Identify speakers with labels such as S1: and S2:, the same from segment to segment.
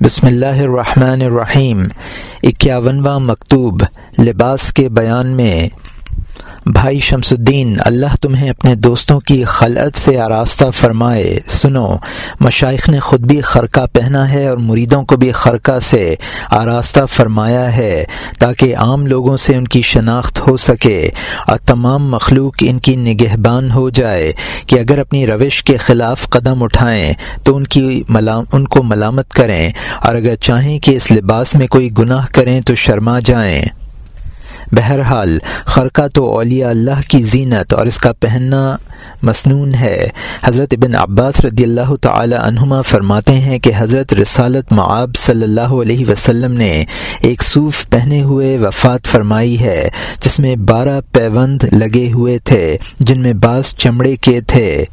S1: بسم اللہ الرحمن الرحیم اکیاونواں مکتوب لباس کے بیان میں بھائی شمس الدین اللہ تمہیں اپنے دوستوں کی خلعت سے آراستہ فرمائے۔ سنو مشائق نے خود بھی خرقہ پہنا ہے اور مریدوں کو بھی خرقہ سے آراستہ فرمایا ہے تاکہ عام لوگوں سے ان کی شناخت ہو سکے۔ اور تمام مخلوق ان کی نگہبان ہو جائے کہ اگر اپنی روش کے خلاف قدم اٹھائیں تو ان کی ملام، ان کو ملامت کریں۔ اور اگر چاہیں کہ اس لباس میں کوئی گناہ کریں تو شرما جائیں۔ بہرحال خرقہ تو اولیاء اللہ کی زینت اور اس کا پہننا مصنون ہے۔ حضرت ابن عباس رضی اللہ تعالی عنہما فرماتے ہیں کہ حضرت رسالت معاب صلی اللہ علیہ وسلم نے ایک صوف پہنے ہوئے وفات فرمائی ہے، جس میں بارہ پیوند لگے ہوئے تھے، جن میں بعض چمڑے کے تھے۔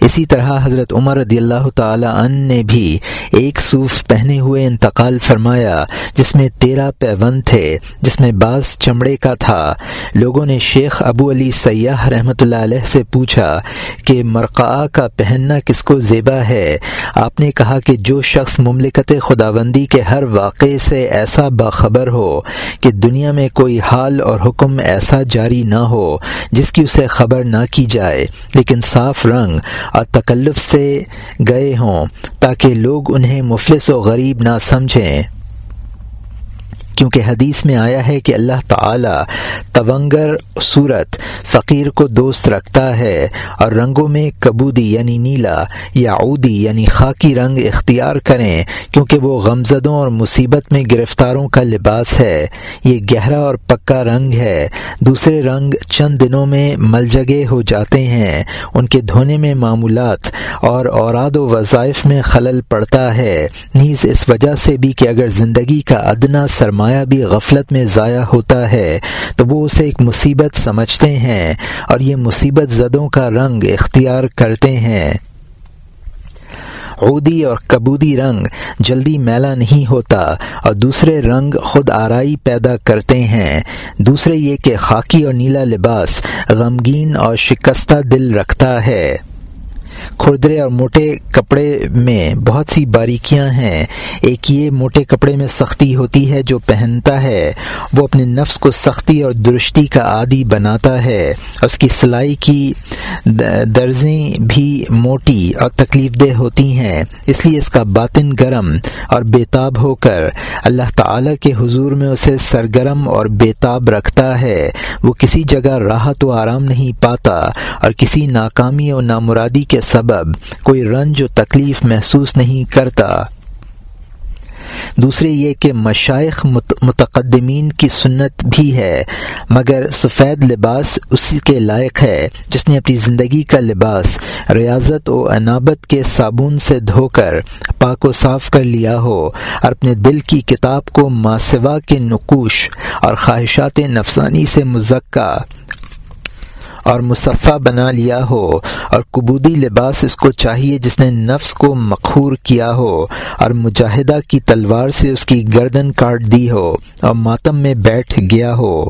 S1: اسی طرح حضرت عمر رضی اللہ تعالی عنہ نے بھی ایک صوف پہنے ہوئے انتقال فرمایا، جس میں تیرہ پیون تھے، جس میں بعض چمڑے کا تھا۔ لوگوں نے شیخ ابو علی سیاح رحمۃ اللہ علیہ سے پوچھا کہ مرقع کا پہننا کس کو زیبا ہے؟ آپ نے کہا کہ جو شخص مملکت خداوندی کے ہر واقعے سے ایسا باخبر ہو کہ دنیا میں کوئی حال اور حکم ایسا جاری نہ ہو جس کی اسے خبر نہ کی جائے، لیکن صاف رنگ اور تکلف سے گئے ہوں تاکہ لوگ انہیں مفلس و غریب نہ سمجھیں۔ کیونکہ حدیث میں آیا ہے کہ اللہ تعالی تونگر صورت فقیر کو دوست رکھتا ہے اور رنگوں میں کبودی یعنی نیلا یا عودی یعنی خاکی رنگ اختیار کریں، کیونکہ وہ غمزدوں اور مصیبت میں گرفتاروں کا لباس ہے۔ یہ گہرا اور پکا رنگ ہے۔ دوسرے رنگ چند دنوں میں ملجگے ہو جاتے ہیں۔ ان کے دھونے میں معمولات اور اوراد و وظائف میں خلل پڑتا ہے۔ نیز اس وجہ سے بھی کہ اگر زندگی کا ادنا سرمایہ بھی غفلت میں ضائع ہوتا ہے، تو وہ اسے ایک مصیبت سمجھتے ہیں اور یہ مصیبت زدوں کا رنگ اختیار کرتے ہیں۔ عودی اور کبودی رنگ جلدی میلا نہیں ہوتا اور دوسرے رنگ خود آرائی پیدا کرتے ہیں۔ دوسرے یہ کہ خاکی اور نیلا لباس غمگین اور شکستہ دل رکھتا ہے۔ کھردرے اور موٹے کپڑے میں بہت سی باریکیاں ہیں۔ ایک یہ موٹے کپڑے میں سختی ہوتی ہے جو پہنتا ہے۔ وہ اپنے نفس کو سختی اور درستی کا عادی بناتا ہے۔ اس کی سلائی کی درزیں بھی موٹی اور تکلیف دہ ہوتی ہیں۔ اس لیے اس کا باطن گرم اور بیتاب ہو کر اللہ تعالی کے حضور میں اسے سرگرم اور بیتاب رکھتا ہے۔ وہ کسی جگہ راحت و آرام نہیں پاتا اور کسی ناکامی اور نامرادی کے سبب کوئی رنج و تکلیف محسوس نہیں کرتا۔ دوسرے یہ کہ مشائق متقدمین کی سنت بھی ہے، مگر سفید لباس اسی کے لائق ہے، جس نے اپنی زندگی کا لباس، ریاضت و انابت کے صابن سے دھو کر پاک و صاف کر لیا ہو اور اپنے دل کی کتاب کو ماسوا کے نقوش اور خواہشات نفسانی سے مزکہ۔ اور مصفہ بنا لیا ہو اور کبودی لباس اس کو چاہیے جس نے نفس کو مخور کیا ہو اور مجاہدہ کی تلوار سے اس کی گردن کاٹ دی ہو اور ماتم میں بیٹھ گیا ہو۔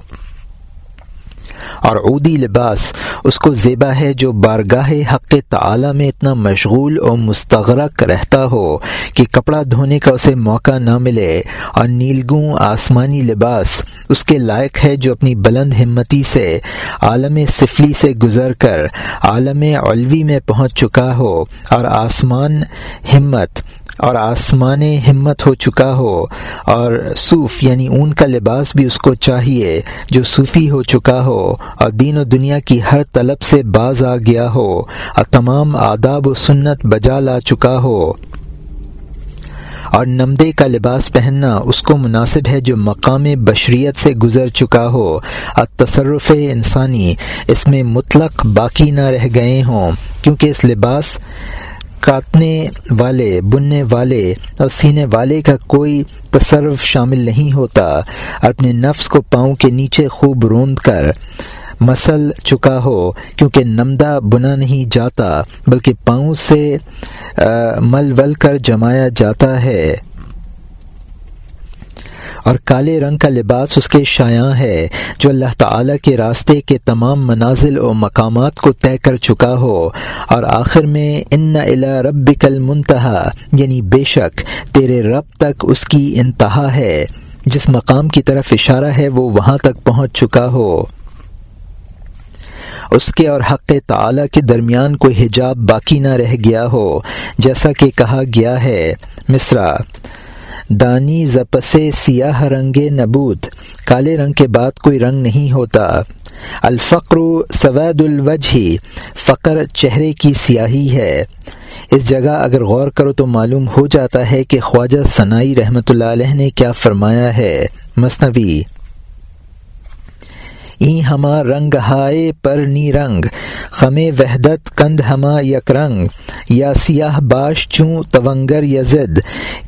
S1: اور عودی لباس، اس کو زیبا ہے جو بارگاہ حق تعالی میں اتنا مشغول اور مستغرق رہتا ہو کہ کپڑا دھونے کا اسے موقع نہ ملے۔ اور نیلگوں آسمانی لباس، اس کے لائق ہے جو اپنی بلند ہمتی سے، عالم سفلی سے گزر کر، عالم علوی میں پہنچ چکا ہو۔ اور آسمان ہمت اور آسمان ہمت ہو چکا ہو اور صوف یعنی اون کا لباس بھی اس کو چاہیے جو صوفی ہو چکا ہو اور دین و دنیا کی ہر طلب سے باز آ گیا ہو اور تمام آداب و سنت بجا لا چکا ہو اور نمدے کا لباس پہننا اس کو مناسب ہے جو مقام بشریت سے گزر چکا ہو اور تصرف انسانی اس میں مطلق باقی نہ رہ گئے ہوں کیونکہ اس لباس کاٹنے والے، بننے والے اور سینے والے کا کوئی تصرف شامل نہیں ہوتا۔ اپنے نفس کو پاؤں کے نیچے خوب روند کر مسل چکا ہو، کیونکہ نمدہ بنا نہیں جاتا، بلکہ پاؤں سے مل ول کر جمایا جاتا ہے۔ اور کالے رنگ کا لباس اس کے شایاں ہے، جو اللہ تعالی کے راستے کے تمام منازل و مقامات کو طے کر چکا ہو۔ اور آخر میں، ان الا رب کل منتہا یعنی بے شک تیرے رب تک اس کی انتہا ہے۔ جس مقام کی طرف اشارہ ہے، وہ وہاں تک پہنچ چکا ہو۔ اس کے اور حق تعالی کے درمیان کوئی حجاب باقی نہ رہ گیا ہو، جیسا کہ کہا گیا ہے، مصرا۔ دانی زپس سیاہ رنگ نبوت کالے رنگ کے بعد کوئی رنگ نہیں ہوتا۔ الفقر سوید الوجہ، فقر چہرے کی سیاہی ہے۔ اس جگہ اگر غور کرو تو معلوم ہو جاتا ہے کہ خواجہ ثنائی رحمۃ اللہ علیہ نے کیا فرمایا ہے۔ مصنوی این ہما رنگ ہائے پر نی رنگ خم وحدت کند ہما یک رنگ، یا سیاہ باش چوں تونگر یزد،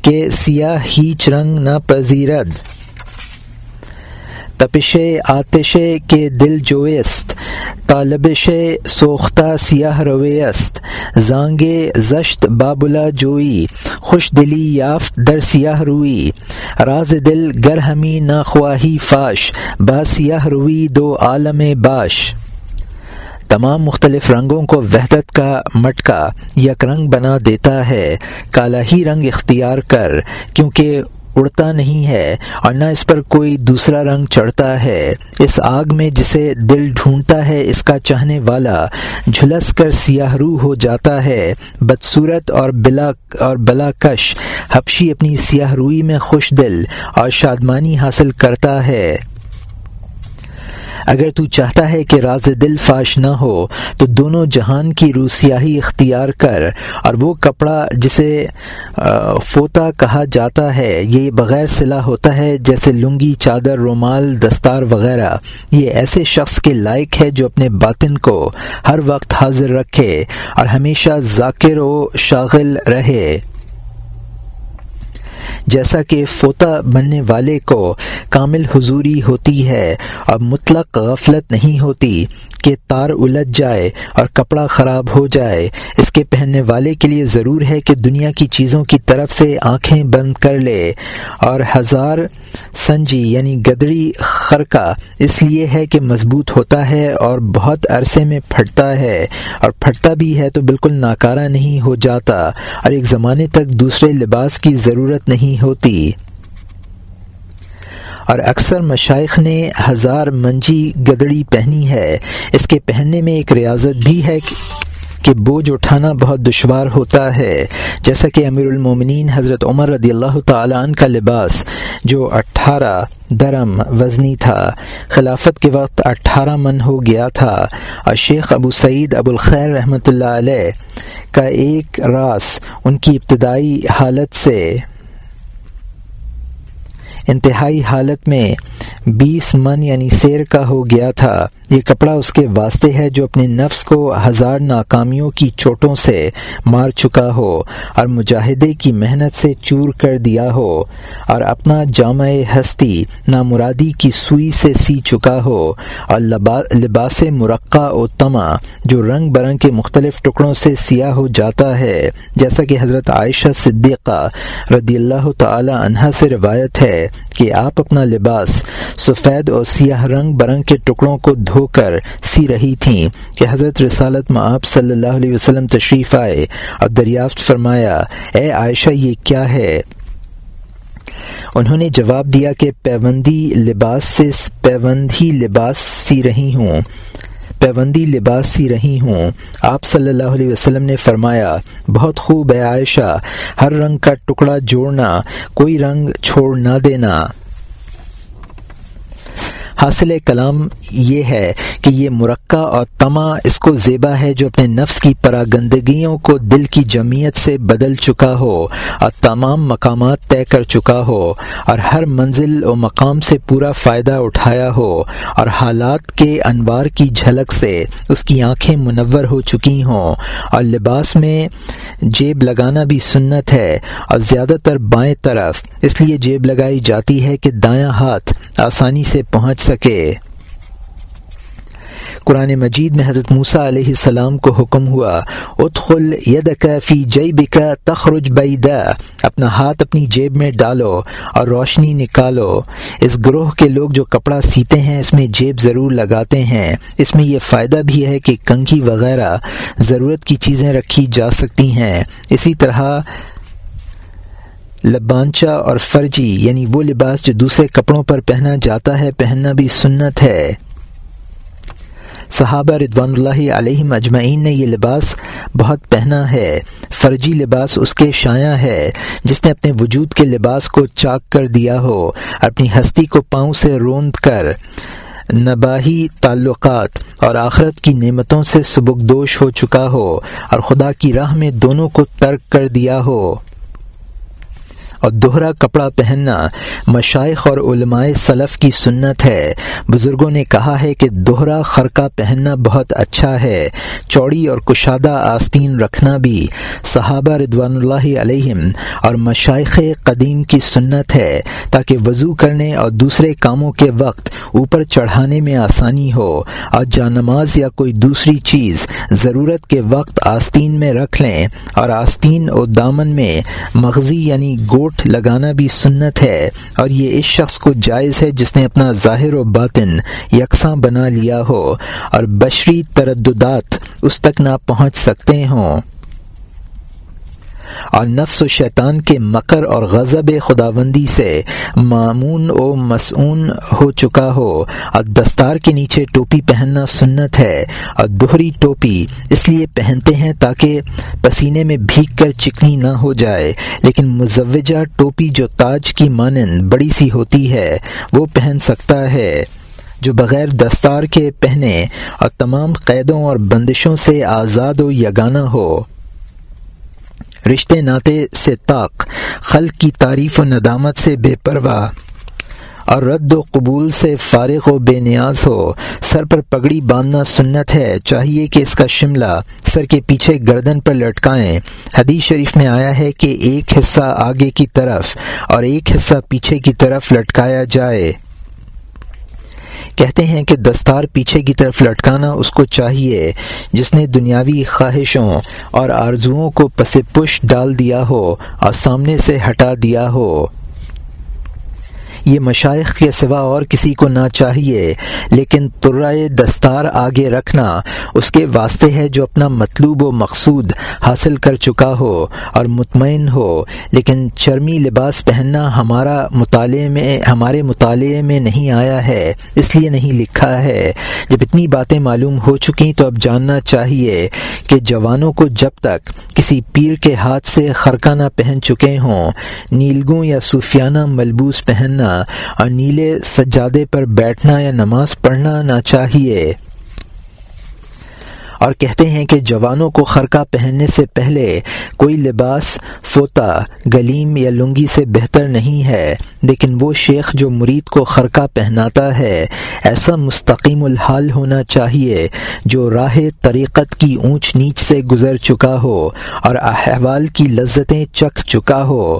S1: کہ سیاہ ہیچ رنگ نہ پذیرد۔ تپش آتش کے دل جویست طالبش سوختہ سیاہ رویست زانگ زشت بابلا جوئی، خوش دلی یافت در سیاہ روئی، راز دل گر ہمی ناخواہی فاش، با سیاہ روئی دو عالم باش۔ تمام مختلف رنگوں کو وحدت کا مٹکا، یک رنگ بنا دیتا ہے، کالا ہی رنگ اختیار کر، کیونکہ اڑتا نہیں ہے اور نہ اس پر کوئی دوسرا رنگ چڑھتا ہے۔ اس آگ میں جسے دل ڈھونڈتا ہے، اس کا چاہنے والا جھلس کر سیاہ رو ہو جاتا ہے۔ بدصورت اور بلا اور بلا کش، حبشی اپنی سیاہ روئی میں خوش دل اور شادمانی حاصل کرتا ہے۔ اگر تو چاہتا ہے کہ راز دل فاش نہ ہو، تو دونوں جہان کی روسیاہی اختیار کر، اور وہ کپڑا جسے فوتا کہا جاتا ہے، یہ بغیر صلاح ہوتا ہے، جیسے لنگی، چادر، رومال، دستار وغیرہ۔ یہ ایسے شخص کے لائق ہے جو اپنے باطن کو ہر وقت حاضر رکھے، اور ہمیشہ ذاکر و شاغل رہے۔ جیسا کہ فوتا بننے والے کو کامل حضوری ہوتی ہے اور مطلق غفلت نہیں ہوتی کہ تار الجھ جائے اور کپڑا خراب ہو جائے۔ اس کے پہننے والے کے لیے ضرور ہے کہ دنیا کی چیزوں کی طرف سے آنکھیں بند کر لے۔ اور ہزار سنجی یعنی گدڑی خرکا اس لیے ہے کہ مضبوط ہوتا ہے اور بہت عرصے میں پھٹتا ہے۔ اور پھٹتا بھی ہے تو بالکل ناکارہ نہیں ہو جاتا۔ اور ایک زمانے تک دوسرے لباس کی ضرورت نہیں ہوتی۔ اور اکثر مشائق نے ہزار منجی گدڑی پہنی ہے۔ اس کے پہننے میں ایک ریاضت بھی ہے کہ بوجھ اٹھانا بہت دشوار ہوتا ہے۔ جیسا کہ امیر المومنین حضرت عمر رضی اللہ تعالیٰ عنہ کا لباس، جو اٹھارہ درم وزنی تھا، خلافت کے وقت اٹھارہ من ہو گیا تھا۔ اور شیخ ابو سعید ابو الخیر رحمۃ اللہ علیہ کا ایک راس ان کی ابتدائی حالت سے انتہائی حالت میں بیس من یعنی سیر کا ہو گیا تھا۔ یہ کپڑا اس کے واسطے ہے جو اپنے نفس کو ہزار ناکامیوں کی چوٹوں سے مار چکا ہو اور مجاہدے کی محنت سے چور کر دیا ہو اور اپنا جامع ہستی نامرادی کی سوئی سے سی چکا ہو اور لباس مرقع و تما جو رنگ برنگ کے مختلف ٹکڑوں سے سیاہ ہو جاتا ہے، جیسا کہ حضرت عائشہ صدیقہ رضی اللہ تعالی عنہا سے روایت ہے کہ آپ اپنا لباس سفید اور سیاہ رنگ برنگ کے ٹکڑوں کو دھو ہو کر سی رہی تھیں کہ حضرت رسالت میں آپ صلی اللہ علیہ وسلم تشریف آئے اور دریافت فرمایا، اے عائشہ، یہ کیا ہے؟ انہوں نے جواب دیا کہ پیوندی لباس سے پیوندی لباس سی رہی ہوں۔ پیوندی لباس سی رہی ہوں۔ آپ صلی اللہ علیہ وسلم نے فرمایا، بہت خوب ہے عائشہ، ہر رنگ کا ٹکڑا جوڑنا، کوئی رنگ چھوڑ نہ دینا۔ حاصل کلام یہ ہے کہ یہ مرکہ اور تما اس کو زیبا ہے جو اپنے نفس کی پراگندگیوں کو دل کی جمعیت سے بدل چکا ہو اور تمام مقامات طے کر چکا ہو اور ہر منزل و مقام سے پورا فائدہ اٹھایا ہو اور حالات کے انوار کی جھلک سے اس کی آنکھیں منور ہو چکی ہوں اور لباس میں جیب لگانا بھی سنت ہے اور زیادہ تر بائیں طرف اس لیے جیب لگائی جاتی ہے کہ دایاں ہاتھ آسانی سے پہنچ سکے۔ قرآن مجید میں حضرت موسیٰ علیہ السلام کو حکم ہوا، ادخل ید فی جئی بکا تخرج بیدا اپنا ہاتھ اپنی جیب میں ڈالو اور روشنی نکالو۔ اس گروہ کے لوگ جو کپڑا سیتے ہیں، اس میں جیب ضرور لگاتے ہیں۔ اس میں یہ فائدہ بھی ہے کہ کنگھی وغیرہ ضرورت کی چیزیں رکھی جا سکتی ہیں۔ اسی طرح لبانچا اور فرجی یعنی وہ لباس جو دوسرے کپڑوں پر پہنا جاتا ہے، پہننا بھی سنت ہے۔ صحابہ ردوان اللہ علیہ مجمعین نے یہ لباس بہت پہنا ہے۔ فرجی لباس اس کے شایع ہے، جس نے اپنے وجود کے لباس کو چاک کر دیا ہو، اپنی ہستی کو پاؤں سے روند کر۔ نباہی تعلقات اور آخرت کی نعمتوں سے سبکدوش ہو چکا ہو اور خدا کی راہ میں دونوں کو ترک کر دیا ہو۔ اور دوہرا کپڑا پہننا مشائق اور علماء صلف کی سنت ہے۔ بزرگوں نے کہا ہے کہ دوہرا خرقہ پہننا بہت اچھا ہے۔ چوڑی اور کشادہ آستین رکھنا بھی۔ صحابہ ردوان اللہ علیہم اور مشائق قدیم کی سنت ہے۔ تاکہ وضو کرنے اور دوسرے کاموں کے وقت اوپر چڑھانے میں آسانی ہو۔ اور جانماز یا کوئی دوسری چیز ضرورت کے وقت آستین میں رکھ لیں اور آستین اور دامن میں مغزی یعنی گوٹ لگانا بھی سنت ہے اور یہ اس شخص کو جائز ہے جس نے اپنا ظاہر و باطن یکساں بنا لیا ہو اور بشری ترددات اس تک نہ پہنچ سکتے ہوں۔ اور نفس و شیطان کے مکر اور غضب خداوندی سے معمون و مسعون ہو چکا ہو۔ اور دستار کے نیچے ٹوپی پہننا سنت ہے اور دوہری ٹوپی اس لیے پہنتے ہیں تاکہ پسینے میں بھیگ کر چکنی نہ ہو جائے۔ لیکن مزوجہ ٹوپی جو تاج کی مانند بڑی سی ہوتی ہے، وہ پہن سکتا ہے۔ جو بغیر دستار کے پہنے اور تمام قیدوں اور بندشوں سے آزاد و یگانہ ہو۔ رشتے ناطے سے طاق، خلق کی تعریف و ندامت سے بے پرواہ اور رد و قبول سے فارغ و بے نیاز ہو۔ سر پر پگڑی باندھنا سنت ہے، چاہیے کہ اس کا شملہ سر کے پیچھے گردن پر لٹکائیں۔ حدیث شریف میں آیا ہے کہ ایک حصہ آگے کی طرف اور ایک حصہ پیچھے کی طرف لٹکایا جائے۔ کہتے ہیں کہ دستار پیچھے کی طرف لٹکانا اس کو چاہیے جس نے دنیاوی خواہشوں اور آرزوؤں کو پس پش ڈال دیا ہو اور سامنے سے ہٹا دیا ہو۔ یہ مشائق کے سوا اور کسی کو نہ چاہیے، لیکن پرائے دستار آگے رکھنا اس کے واسطے ہے جو اپنا مطلوب و مقصود حاصل کر چکا ہو اور مطمئن ہو، لیکن چرمی لباس پہننا ہمارا مطالعے میں، ہمارے مطالعے میں نہیں آیا ہے، اس لیے نہیں لکھا ہے۔ جب اتنی باتیں معلوم ہو چکی تو اب جاننا چاہیے کہ جوانوں کو جب تک کسی پیر کے ہاتھ سے خرکانہ پہن چکے ہوں، نیلگوں یا صوفیانہ ملبوس پہننا اور نیلے سجادے پر بیٹھنا یا نماز پڑھنا نہ چاہیے۔ اور کہتے ہیں کہ جوانوں کو خرقہ پہننے سے پہلے کوئی لباس فوتا گلیم یا لنگی سے بہتر نہیں ہے، لیکن وہ شیخ جو مرید کو خرقہ پہناتا ہے، ایسا مستقیم الحال ہونا چاہیے جو راہ طریقت کی اونچ نیچ سے گزر چکا ہو اور احوال کی لذتیں چکھ چکا ہو۔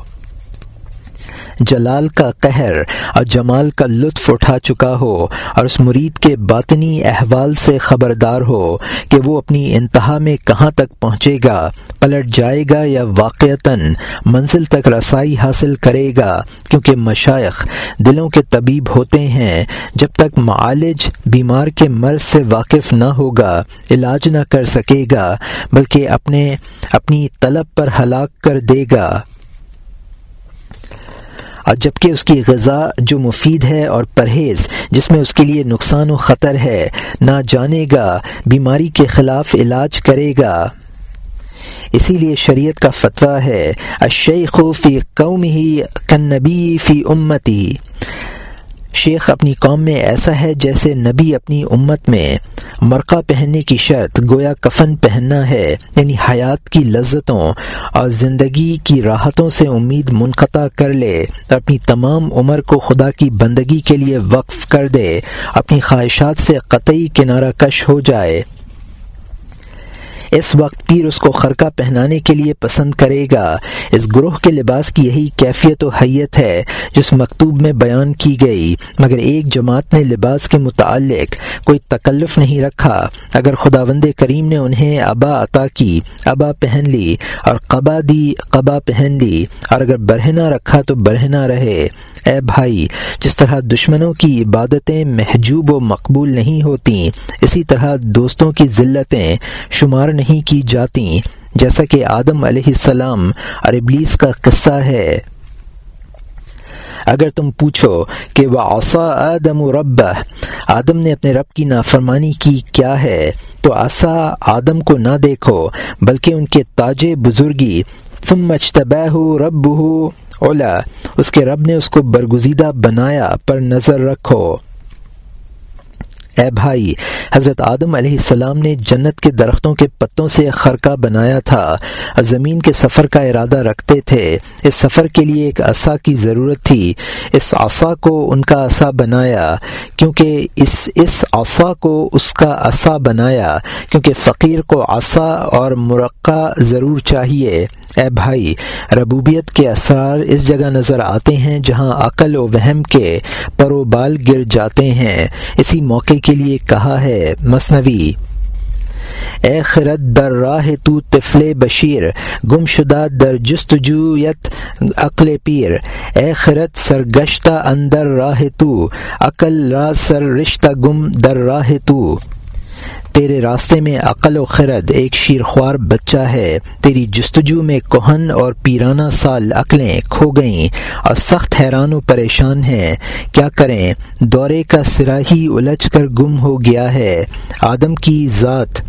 S1: جلال کا قہر اور جمال کا لطف اٹھا چکا ہو اور اس مرید کے باطنی احوال سے خبردار ہو کہ وہ اپنی انتہا میں کہاں تک پہنچے گا، پلٹ جائے گا یا واقعتاً منزل تک رسائی حاصل کرے گا، کیونکہ مشائق دلوں کے طبیب ہوتے ہیں، جب تک معالج بیمار کے مرض سے واقف نہ ہوگا، علاج نہ کر سکے گا، بلکہ اپنے، اپنی طلب پر ہلاک کر دے گا۔ اور جبکہ اس کی غذا جو مفید ہے اور پرہیز، جس میں اس کے لیے نقصان و خطر ہے، نہ جانے گا، بیماری کے خلاف علاج کرے گا۔ اسی لیے شریعت کا فتویٰ ہے اشیخ فی قوم ہی کن نبی فی امتی۔ شیخ اپنی قوم میں ایسا ہے جیسے نبی اپنی امت میں۔ مرقع پہننے کی شرط گویا کفن پہننا ہے یعنی حیات کی لذتوں اور زندگی کی راحتوں سے امید منقطع کر لے۔ اپنی تمام عمر کو خدا کی بندگی کے لیے وقف کر دے۔ اپنی خواہشات سے قطعی کنارہ کش ہو جائے۔ اس وقت پیر اس کو خرقہ پہنانے کے لیے پسند کرے گا۔ اس گروہ کے لباس کی یہی کیفیت و حیت ہے جس مکتوب میں بیان کی گئی۔ مگر ایک جماعت نے لباس کے متعلق کوئی تکلف نہیں رکھا۔ اگر خدا وند کریم نے انہیں ابا عطا کی، ابا پہن لی اور قبا دی، قبا پہن لی۔ اور اگر برہنا رکھا تو برہنا رہے۔ اے بھائی، جس طرح دشمنوں کی عبادتیں محجوب و مقبول نہیں ہوتی اسی طرح دوستوں کی ذلتیں شمار نہیں کی جاتی، جیسا کہ آدم علیہ السلام اور ابلیس کا قصہ ہے۔ اگر تم پوچھو کہ وہ آسا آدم و رب آدم نے اپنے رب کی نافرمانی کی کیا ہے؟ تو آسا آدم کو نہ دیکھو، بلکہ ان کے تاج بزرگی تم مشتبہ رب ہو اولا، اس کے رب نے اس کو برگزیدہ بنایا پر نظر رکھو۔ اے بھائی، حضرت آدم علیہ السلام نے جنت کے درختوں کے پتوں سے خرقہ بنایا تھا۔ زمین کے سفر کا ارادہ رکھتے تھے۔ اس سفر کے لیے ایک عصا کی ضرورت تھی۔ اس عصا کو ان کا عصا بنایا، کیونکہ اس اس عصا کو اس کا عصا بنایا، کیونکہ فقیر کو عصا اور مرقع ضرور چاہیے۔ اے بھائی، ربوبیت کے اسرار اس جگہ نظر آتے ہیں جہاں عقل و وہم کے پرو بال گر جاتے ہیں۔ اسی موقع کے لیے کہا ہے مصنوی، اے خرد در راہ تو طفل بشیر گم شدہ در جستجویت عقل پیر۔ اے خرد سرگشتہ اندر راہ تو، عقل را سر رشتہ گم در راہ تو۔ تیرے راستے میں عقل و خرد ایک شیرخوار بچہ ہے۔ تیری جستجو میں کوہن اور پیرانہ سال عقلیں کھو گئیں اور سخت حیران و پریشان ہیں کیا کریں؟ دورے کا سراہی الجھ کر گم ہو گیا ہے۔ آدم کی ذات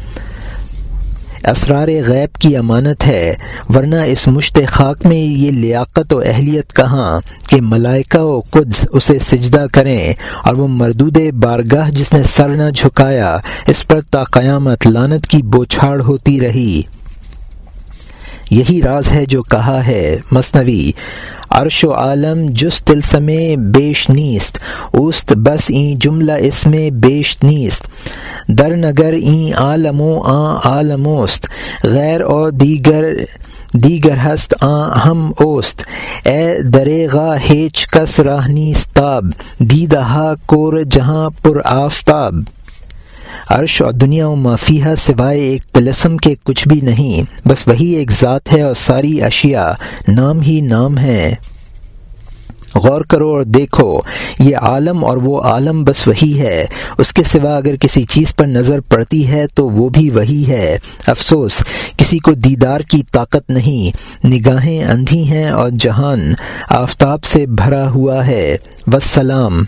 S1: اسرار غیب کی امانت ہے، ورنہ اس مشت خاک میں یہ لیاقت و اہلیت کہاں کہ ملائکہ و قدس اسے سجدہ کریں اور وہ مردود بارگاہ جس نے سر نہ جھکایا، اس پر تا قیامت لانت کی بوچھاڑ ہوتی رہی۔ یہی راز ہے جو کہا ہے مصنوی۔ عرش و عالم جس تلسم بیش نیست، اوست بس این جملہ اس میں بیش نیست۔ در نگر این عالم و آ عالموست غیر او دیگر دیگر ہست آ ہم اوست۔ اے دریغا ہیچ کس راہ نیست تاب۔ دیدہا کور جہاں پر آفتاب۔ عرش اور دنیا و معافیہ سوائے ایک تلسم کے کچھ بھی نہیں، بس وہی ایک ذات ہے اور ساری اشیاء نام ہی نام ہے غور کرو اور دیکھو، یہ عالم اور وہ عالم بس وہی ہے۔ اس کے سوا اگر کسی چیز پر نظر پڑتی ہے تو وہ بھی وہی ہے۔ افسوس، کسی کو دیدار کی طاقت نہیں۔ نگاہیں اندھی ہیں اور جہان آفتاب سے بھرا ہوا ہے۔ وسلام